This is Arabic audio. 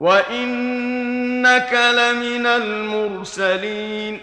وَإِنَّكَ لَمِنَ الْمُرْسَلِينَ